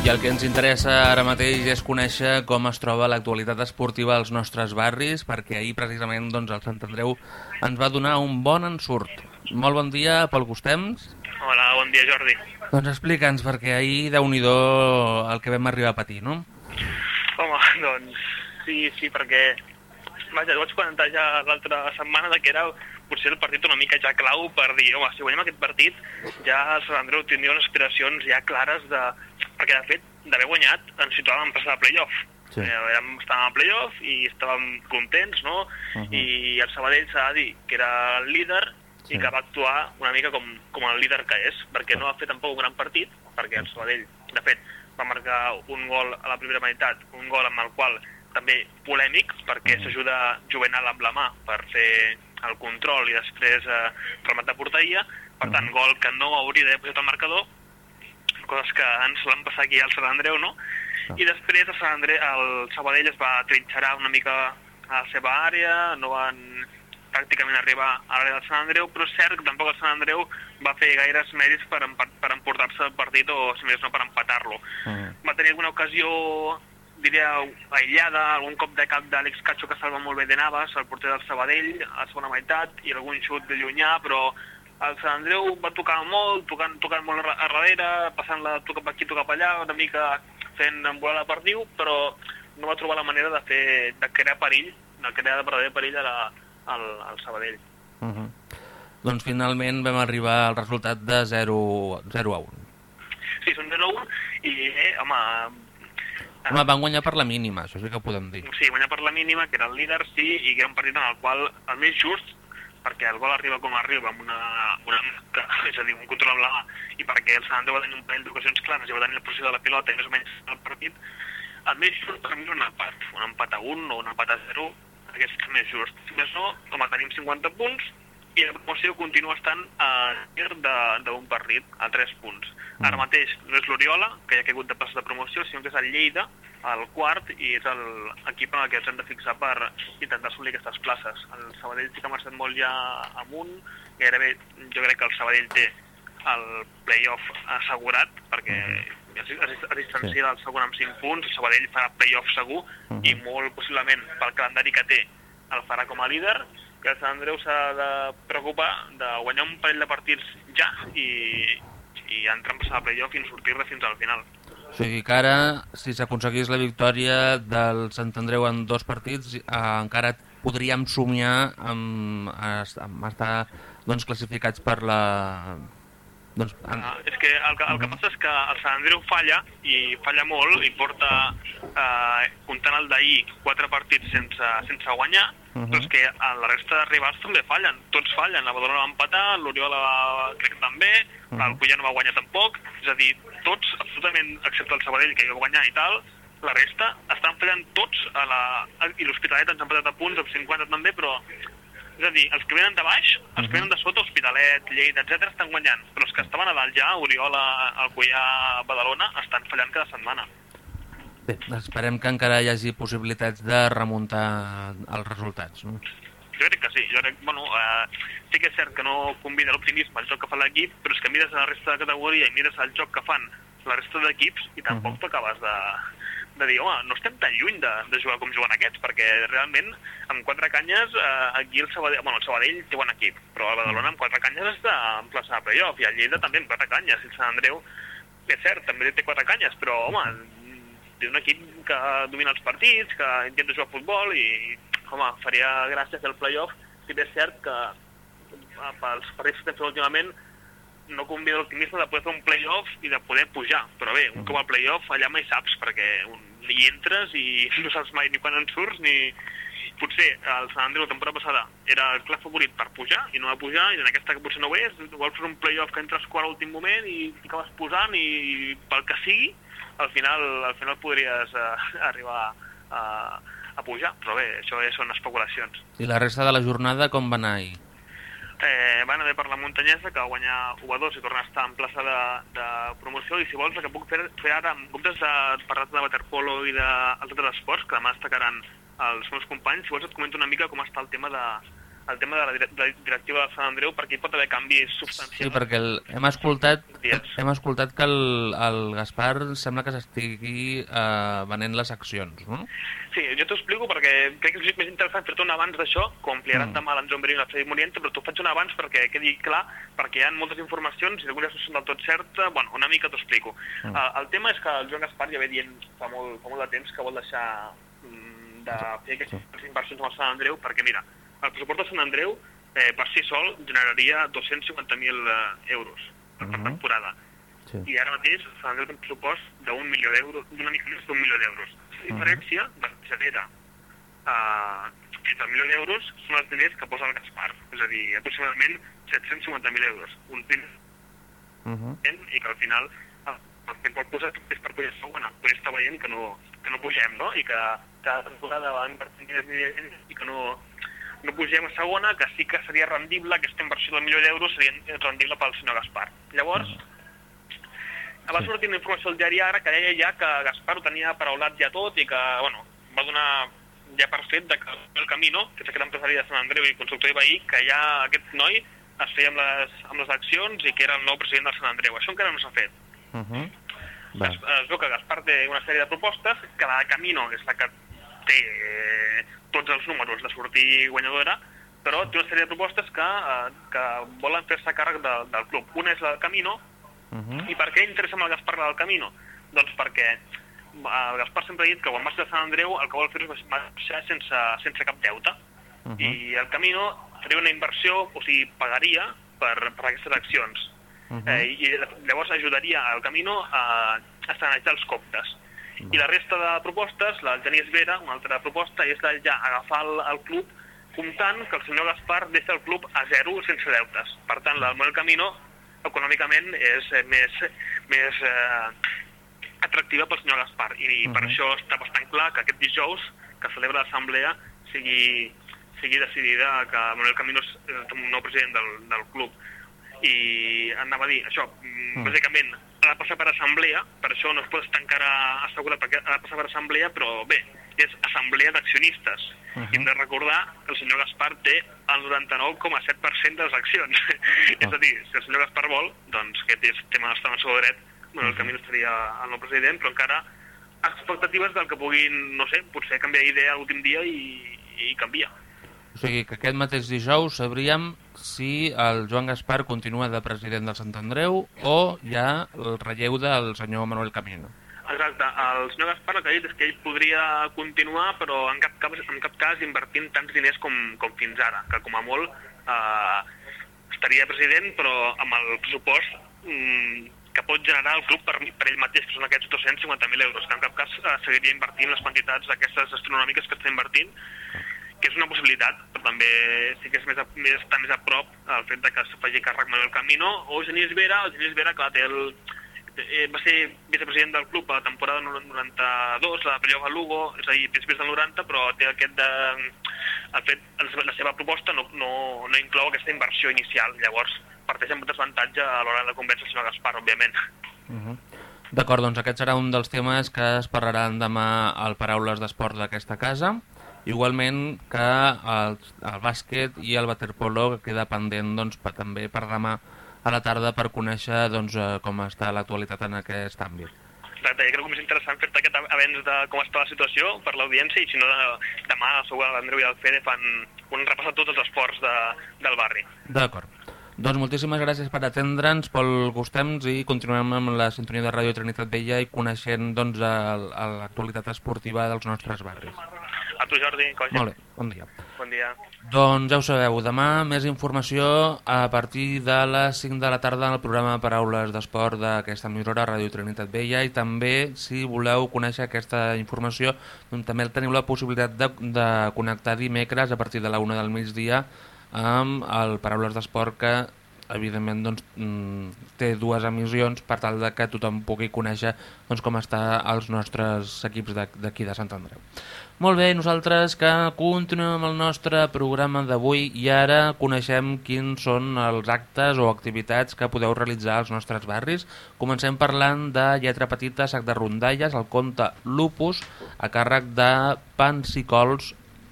I el que ens interessa ara mateix és conèixer com es troba l'actualitat esportiva als nostres barris, perquè ahir precisament doncs, el Sant Andreu ens va donar un bon ensurt. Molt bon dia, Pol Gustems. Hola, bon dia Jordi. Doncs explica'ns, perquè ahir, déu nhi el que vam arribar a patir, no? Home, doncs sí, sí, perquè vaja, ho vaig ja l'altra setmana de que era potser el partit una mica ja clau per dir, home, si guanyem aquest partit ja el Sant Andreu tindria unes aspiracions ja clares de... perquè de fet, d'haver guanyat ens situàvem en passar de playoff Sí. Eh, érem, estàvem a playoff i estàvem contents, no? Mhm. I el Sabadell s'ha de dir que era el líder Sí. i que va actuar una mica com, com el líder que és, perquè no va fer tampoc un gran partit, perquè el Sabadell, de fet, va marcar un gol a la primera meitat, un gol amb el qual també polèmic, perquè s'ajuda Juvenal amb la mà per fer el control i després eh, rematar porteria, per tant, gol que no hauria d'haver posat al marcador, coses que ens l'han passat aquí al Sant Andreu, no? I després el, Sant Andreu, el Sabadell es va trinxerar una mica a la seva àrea, no van pràcticament arribar a l'àrea del Sant Andreu, però és cert que tampoc el Sant Andreu va fer gaires mèrits per, per emportar-se el partit o, si més no, per empatar-lo. Va tenir alguna ocasió, diria, aïllada, algun cop de cap d'Àlex Cacho que salva molt bé de Navas, el porter del Sabadell, a la segona meitat, i algun xut de llunyà, però el Sant Andreu va tocar molt, tocant, tocant molt a a darrere, passant la toca per aquí, toca per allà, una mica fent volar la perdiu, però no va trobar la manera de fer de crear perill, de crear de verdader perill a la, al, al Sabadell. Uh -huh. Doncs finalment vam arribar al resultat de 0, 0 a 1. Sí, són 0-1 i, eh, home, Home, van guanyar per la mínima, això sí que podem dir. sí, guanyar per la mínima, que era el líder, sí, i que era un partit en el qual el més just, perquè el gol arriba com arriba, amb una, una que, és a dir, un control amb la mà, i perquè el Sant Andreu va tenir un parell d'ocasions clares i va tenir la posició de la pilota i més o menys el partit, el més just per mi era un empat, un empat a 1 o un empat a 0, aquest és el més just. Si més no, com a tenim 50 punts, i la promoció continua estant a de- d'un partit, a 3 punts. Ara mateix no és l'Oriola, que ja ha caigut de plaça de promoció, sinó que és el Lleida, el quart, i és l'equip en el que ens hem de fixar per intentar assolir aquestes places. El Sabadell sí que ha marxat molt ja amunt, gairebé jo crec que el Sabadell té el playoff assegurat, perquè es, es, distancia del segon amb 5 punts, el Sabadell farà playoff segur, i molt possiblement pel calendari que té el farà com a líder, que el Sant Andreu s'ha de preocupar de guanyar un parell de partits ja i, i entrar en passar a playoff i en sortir-ne fins al final. O sigui que ara, si s'aconseguís la victòria del Sant Andreu en dos partits, eh, encara podríem somiar amb, amb estar doncs, classificats per la... Doncs, en... Ah, és que el, que el que passa és que el Sant Andreu falla, i falla molt, i porta, eh, comptant el d'ahir, quatre partits sense, sense guanyar, Mhm. però és que a la resta de rivals també fallen, tots fallen, la Badalona va empatar, l'Oriola crec que també, Mhm. el Cullà no va guanyar tampoc, és a dir, tots, absolutament, excepte el Sabadell, que ja va guanyar i tal, la resta estan fallant tots a la... i l'Hospitalet ens han empatat a punts, amb 50 també, però és a dir, els que venen de baix, els que venen de sota, Hospitalet, Lleida, etc estan guanyant, però els que estaven a dalt ja, Oriola, Alcoyà, Badalona, estan fallant cada setmana. Bé, esperem que encara hi hagi possibilitats de remuntar els resultats. No? Jo crec que sí, jo crec, bueno, eh, sí que és cert que no combina l'optimisme el joc que fa l'equip, però és que mires a la resta de categoria i mires el joc que fan la resta d'equips i tampoc Mhm. t'acabes de, de dir, home, no estem tan lluny de, de jugar com juguen aquests, perquè realment amb quatre canyes eh, aquí el Sabadell, bueno, el Sabadell té bon equip, però el Badalona amb quatre canyes està en plaça de playoff i el Lleida també amb quatre canyes, i el Sant Andreu és cert, també té quatre canyes, però home, té un equip que domina els partits, que intenta jugar a futbol i, home, faria gràcia fer el playoff, si bé és cert que eh, pels partits que estem fent últimament no convida l'optimisme de poder fer un playoff i de poder pujar, però bé, un cop al playoff allà mai saps, perquè un, hi entres i no saps mai ni quan en surts ni... Potser el Sant Andreu la temporada passada era el clar favorit per pujar i no va pujar, i en aquesta que potser no ho és, igual fer un playoff que entres quart a l'últim moment i t'acabes posant i pel que sigui, al final, al final podries eh, arribar a, a pujar, però bé, això ja són especulacions. I la resta de la jornada com va anar ahir? Eh, van haver per la muntanyesa, que va guanyar 1 a 2 i torna a estar en plaça de, de promoció, i si vols el que puc fer, fer ara, en comptes de parlar de waterpolo i d'altres esports, que demà destacaran els meus companys, si vols et comento una mica com està el tema de, el tema de la, de la directiva de Sant Andreu, perquè hi pot haver canvis Sí, substancials. perquè el, hem, escoltat, hem escoltat que el, el Gaspar sembla que s'estigui eh, venent les accions, no? Sí, jo t'ho explico perquè crec que és més interessant fer-te un abans d'això, ho ampliaran Mm. demà l'Anjon Berín i la Freddy Moriente, però t'ho faig un abans perquè quedi clar, perquè hi ha moltes informacions i algunes no són del tot certes, bueno, una mica t'ho explico. Mm. Uh, el tema és que el Joan Gaspar ja ve dient fa molt, fa molt de temps que vol deixar mm, de fer aquestes inversions amb el Sant Andreu, perquè mira, el pressupost de Sant Andreu eh, per si sol generaria 250.000 eh, euros per, per Mhm. temporada Sí. i ara mateix Sant Andreu té un pressupost d'un milió d'euros, d'una mica més d'un milió d'euros. La diferència de genera uh, fins al milió d'euros són els diners que posa el Gaspar, és a dir, aproximadament 750.000 euros. Un diners Uh -huh. i que al final eh, el que pot posar és per pujar segona. Però està veient que no, que no pugem, no? I que cada temporada va invertir diners, i que no, no pugem a segona, que sí que seria rendible, aquesta inversió del milió d'euros seria rendible pel senyor Gaspar. Llavors, va sortir una informació al diari ara que deia ja que Gaspar ho tenia paraulat ja tot i que, bueno, va donar ja per fet de que el Camino, que és aquest empresari de Sant Andreu i constructor i veí, que ja aquest noi es feia amb les, amb les accions i que era el nou president del Sant Andreu. Això encara no s'ha fet. Uh -huh. Es, es veu que Gaspar té una sèrie de propostes, que la de Camino és la que té eh, tots els números de sortir guanyadora, però té una sèrie de propostes que, eh, que volen fer-se càrrec de, del club. Una és la de Camino, Uh -huh. i per què interessa amb el Gaspar la del Camino? Doncs perquè el Gaspar sempre ha dit que quan marxa de Sant Andreu el que vol fer és marxar sense, sense cap deute. Uh -huh. I el Camino faria una inversió, o sigui, pagaria per, per aquestes accions. Uh -huh. eh, I llavors ajudaria el Camino a, a sanejar els comptes. I la resta de propostes, la del Genís Vera, una altra proposta, és de ja agafar el, el club comptant que el senyor Gaspar deixa el club a zero sense deutes. Per tant, el model Camino econòmicament és eh, més, més eh, atractiva pel senyor Gaspar i uh -huh. per això està bastant clar que aquest dijous que celebra l'assemblea sigui, sigui decidida que Manuel Camino és el nou president del, del club i anava a dir això, mm. bàsicament ha de passar per assemblea, per això no es pot estar encara assegurat perquè ha de passar per assemblea, però bé, és assemblea d'accionistes. Uh -huh. I hem de recordar que el senyor Gaspar té el 99,7% de les accions. és a dir, si el senyor Gaspar vol, doncs aquest és tema d'estar en el seu dret, bueno, el camí estaria el nou president, però encara expectatives del que puguin, no sé, potser canviar idea l'últim dia i, i canvia. O sigui que aquest mateix dijous sabríem si el Joan Gaspar continua de president del Sant Andreu o hi ha el relleu del senyor Manuel Camino. Exacte, el senyor Gaspar el que ha dit és que ell podria continuar, però en cap cas, en cap cas invertint tants diners com, com fins ara, que com a molt eh, estaria president, però amb el pressupost mm, que pot generar el club per, per ell mateix, que són aquests 250.000 euros, que en cap cas eh, seguiria invertint les quantitats aquestes astronòmiques que està invertint, que és una possibilitat, però també sí que és més a, més, està més a prop el fet de que es faci càrrec Manuel Camino o Genís Vera, el Genís Vera, clar, té el, eh, va ser vicepresident del club a la temporada 92, la de a Lugo, és a dir, principis del 90, però té aquest de... El fet, la seva proposta no, no, no inclou aquesta inversió inicial, llavors parteix amb desavantatge a l'hora de convèncer el senyor Gaspar, òbviament. Uh -huh. D'acord, doncs aquest serà un dels temes que es parlaran demà al Paraules d'Esport d'aquesta casa. Igualment que el, el bàsquet i el waterpolo que queda pendent doncs, per, també per demà a la tarda per conèixer doncs, eh, com està l'actualitat en aquest àmbit. Exacte, jo crec que és interessant fer-te aquest avenç de com està la situació per l'audiència i si no de, demà segur que l'Andreu i el Fede fan un repàs de tots els esports de, del barri. D'acord. Doncs moltíssimes gràcies per atendre'ns, Pol Gustems, i continuem amb la sintonia de Ràdio Trinitat Vella i coneixent doncs, l'actualitat esportiva dels nostres barris. A tu, Jordi, Coll. Molt bé, bon dia. Bon dia. Doncs ja ho sabeu, demà més informació a partir de les 5 de la tarda en el programa Paraules d'Esport d'aquesta emissora Ràdio Trinitat Vella i també, si voleu conèixer aquesta informació, doncs, també teniu la possibilitat de, de connectar dimecres a partir de la 1 del migdia amb el Paraules d'Esport que evidentment doncs, mm, té dues emissions per tal de que tothom pugui conèixer doncs, com està els nostres equips de- d'aquí de Sant Andreu. Molt bé, nosaltres que continuem amb el nostre programa d'avui i ara coneixem quins són els actes o activitats que podeu realitzar als nostres barris. Comencem parlant de lletra petita, sac de rondalles, el conte Lupus, a càrrec de Pans i Cols,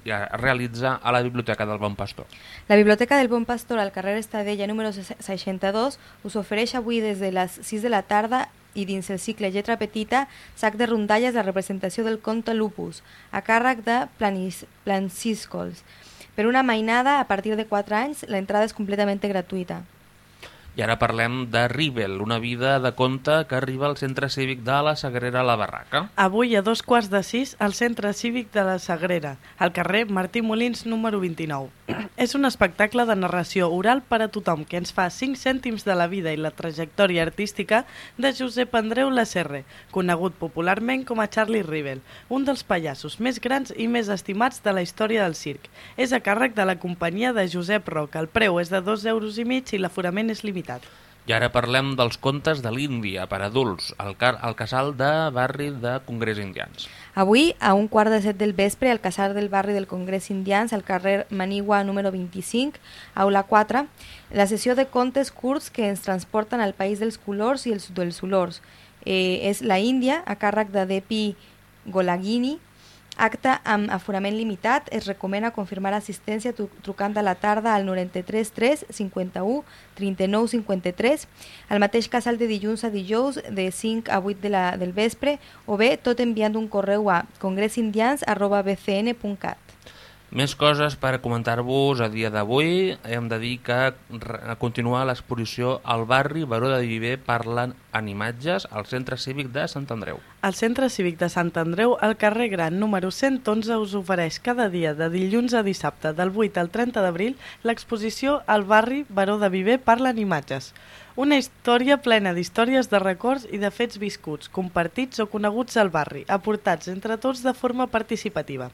i es realitza a la Biblioteca del Bon Pastor. La Biblioteca del Bon Pastor al carrer Estadella número 62 us ofereix avui des de les 6 de la tarda i dins el cicle Lletra Petita, sac de rondalles la representació del conte Lupus, a càrrec de Planis, Planciscols. Per una mainada, a partir de 4 anys, la entrada és completament gratuïta. I ara parlem de Rivel, una vida de conte que arriba al centre cívic de la Sagrera La Barraca. Avui a dos quarts de sis al Centre Cívic de la Sagrera, al carrer Martí Molins número 29. És un espectacle de narració oral per a tothom que ens fa 5 cèntims de la vida i la trajectòria artística de Josep Andreu Lacerre, conegut popularment com a Charlie Rivel, un dels pallassos més grans i més estimats de la història del circ. És a càrrec de la companyia de Josep Roca. El preu és de 2 euros i mig i l'aforament és limitat. I ara parlem dels contes de l'Índia per adults, al, car al casal de barri de Congrés Indians. Avui, a un quart de set del vespre, al casal del barri del Congrés Indians, al carrer Manigua número 25, aula 4, la sessió de contes curts que ens transporten al país dels colors i els dels olors. Eh, és la Índia, a càrrec de Depi Golagini, Acte amb aforament limitat, es recomana confirmar assistència tru- trucant a la tarda al 93 3 51 39 53, al mateix casal de dilluns a dijous de 5 a 8 de la, del vespre, o bé tot enviant un correu a congressindians.bcn.cat. Més coses per comentar-vos a dia d'avui. Hem de dir que re- continua l'exposició al barri Baró de Viver parlen en imatges al Centre Cívic de Sant Andreu. El Centre Cívic de Sant Andreu, al carrer Gran número 111, us ofereix cada dia de dilluns a dissabte, del 8 al 30 d'abril, l'exposició al barri Baró de Viver parlen imatges. Una història plena d'històries de records i de fets viscuts, compartits o coneguts al barri, aportats entre tots de forma participativa.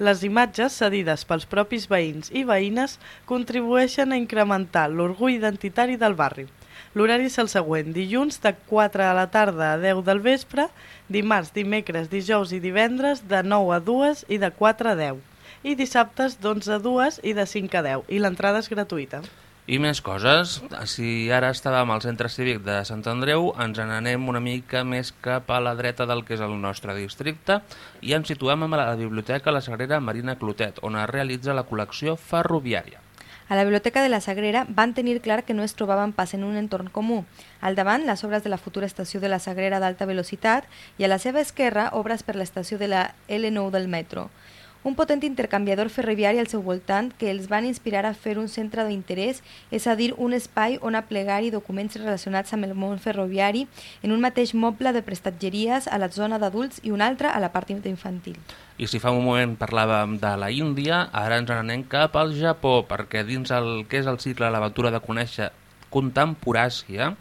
Les imatges, cedides pels propis veïns i veïnes, contribueixen a incrementar l'orgull identitari del barri. L'horari és el següent, dilluns de 4 a la tarda a 10 del vespre, dimarts, dimecres, dijous i divendres de 9 a 2 i de 4 a 10, i dissabtes d'11 a 2 i de 5 a 10, i l'entrada és gratuïta. I més coses. Si ara estàvem al centre cívic de Sant Andreu, ens n'anem una mica més cap a la dreta del que és el nostre districte i ens situem a la Biblioteca La Sagrera Marina Clotet, on es realitza la col·lecció ferroviària. A la Biblioteca de la Sagrera van tenir clar que no es trobaven pas en un entorn comú. Al davant, les obres de la futura estació de la Sagrera d'alta velocitat i a la seva esquerra, obres per l'estació de la L9 del metro. Un potent intercanviador ferroviari al seu voltant que els van inspirar a fer un centre d'interès, és a dir, un espai on aplegar-hi documents relacionats amb el món ferroviari en un mateix moble de prestatgeries a la zona d'adults i un altre a la part infantil. I si fa un moment parlàvem de la Índia, ara ens n'anem cap al Japó, perquè dins el que és el cicle L'aventura de conèixer contemporàcia,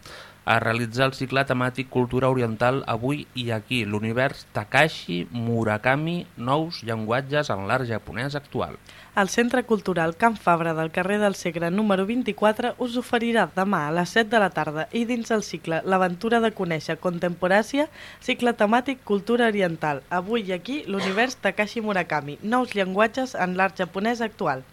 es realitza el cicle temàtic Cultura Oriental avui i aquí, l'univers Takashi Murakami, nous llenguatges en l'art japonès actual. El Centre Cultural Can Fabra del carrer del Segre número 24 us oferirà demà a les 7 de la tarda i dins el cicle L'aventura de conèixer contemporàcia, cicle temàtic Cultura Oriental. Avui i aquí, l'univers Takashi Murakami, nous llenguatges en l'art japonès actual.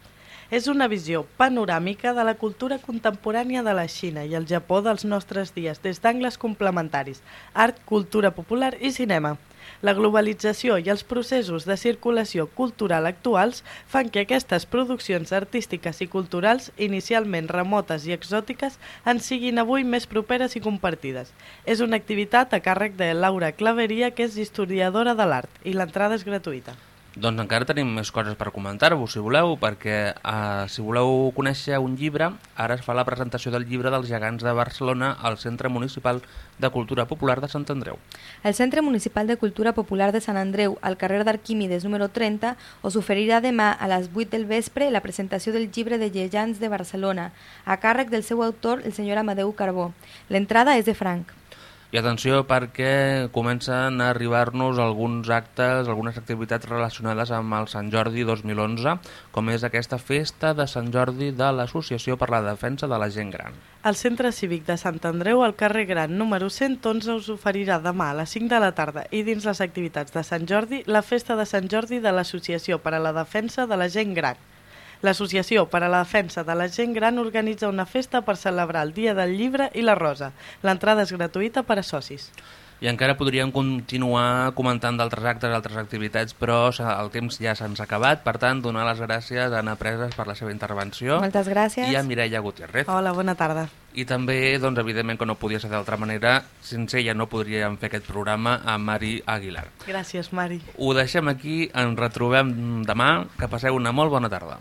És una visió panoràmica de la cultura contemporània de la Xina i el Japó dels nostres dies, des d'angles complementaris, art, cultura popular i cinema. La globalització i els processos de circulació cultural actuals fan que aquestes produccions artístiques i culturals, inicialment remotes i exòtiques, ens siguin avui més properes i compartides. És una activitat a càrrec de Laura Claveria, que és historiadora de l'art, i l'entrada és gratuïta. Doncs encara tenim més coses per comentar-vos, si voleu, perquè eh, si voleu conèixer un llibre, ara es fa la presentació del llibre dels gegants de Barcelona al Centre Municipal de Cultura Popular de Sant Andreu. El Centre Municipal de Cultura Popular de Sant Andreu, al carrer d'Arquímedes número 30, us oferirà demà a les 8 del vespre la presentació del llibre de Gegants de Barcelona, a càrrec del seu autor, el senyor Amadeu Carbó. L'entrada és de franc. I atenció perquè comencen a arribar-nos alguns actes, algunes activitats relacionades amb el Sant Jordi 2011, com és aquesta festa de Sant Jordi de l'Associació per la Defensa de la Gent Gran. El Centre Cívic de Sant Andreu, al carrer Gran número 111, us oferirà demà a les 5 de la tarda i dins les activitats de Sant Jordi, la festa de Sant Jordi de l'Associació per a la Defensa de la Gent Gran. L'Associació per a la Defensa de la Gent Gran organitza una festa per celebrar el Dia del Llibre i la Rosa. L'entrada és gratuïta per a socis. I encara podríem continuar comentant d'altres actes, altres activitats, però el temps ja se'ns ha acabat. Per tant, donar les gràcies a Anna Preses per la seva intervenció. Moltes gràcies. I a Mireia Gutiérrez. Hola, bona tarda. I també, doncs, evidentment, que no podia ser d'altra manera, sense ella no podríem fer aquest programa, a Mari Aguilar. Gràcies, Mari. Ho deixem aquí, ens retrobem demà, que passeu una molt bona tarda.